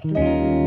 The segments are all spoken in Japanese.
汗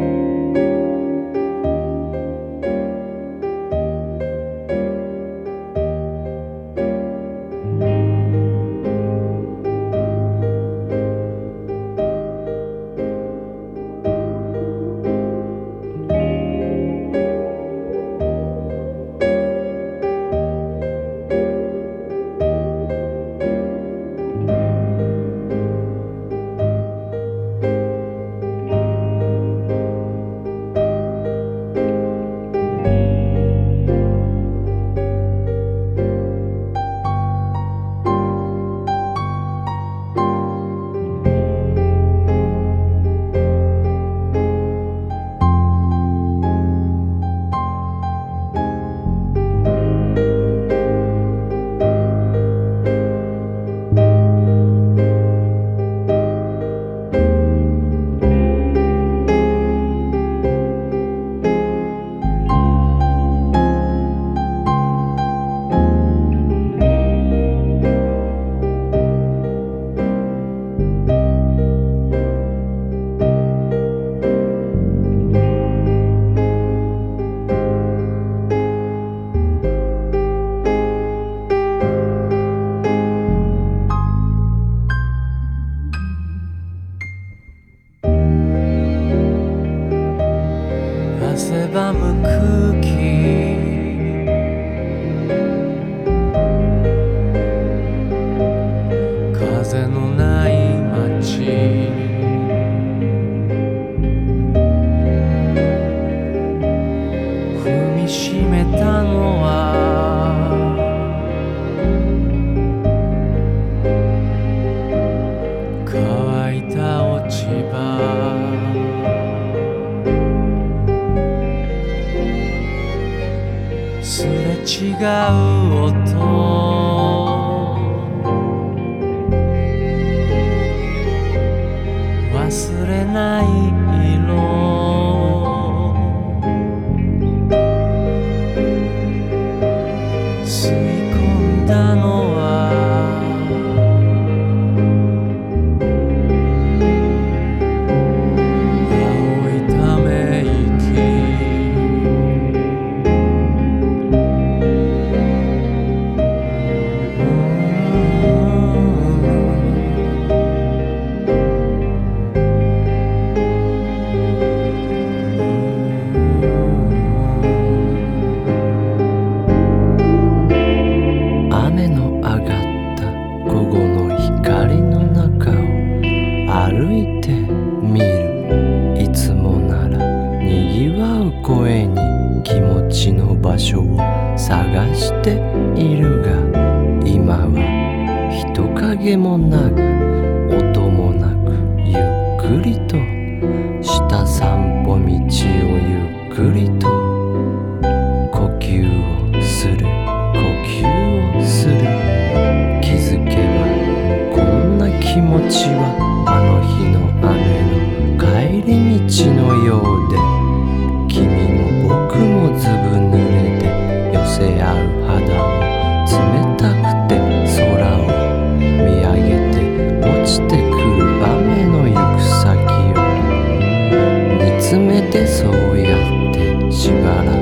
ばむ空気風のない街。踏みしめたのは違う音。忘れない色。吸い込んだの。雨の上がった午後の光の中を歩いてみる。いつもならにぎわう声に気持ちの場所を探しているが今は人影もなく音もなくゆっくりとした散歩道をゆっくりと呼吸をする。う肌を冷たくて空を見上げて落ちてくる雨の行く先を見つめてそうやってしばらく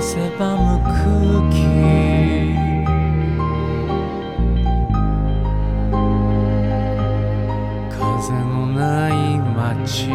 風のない街。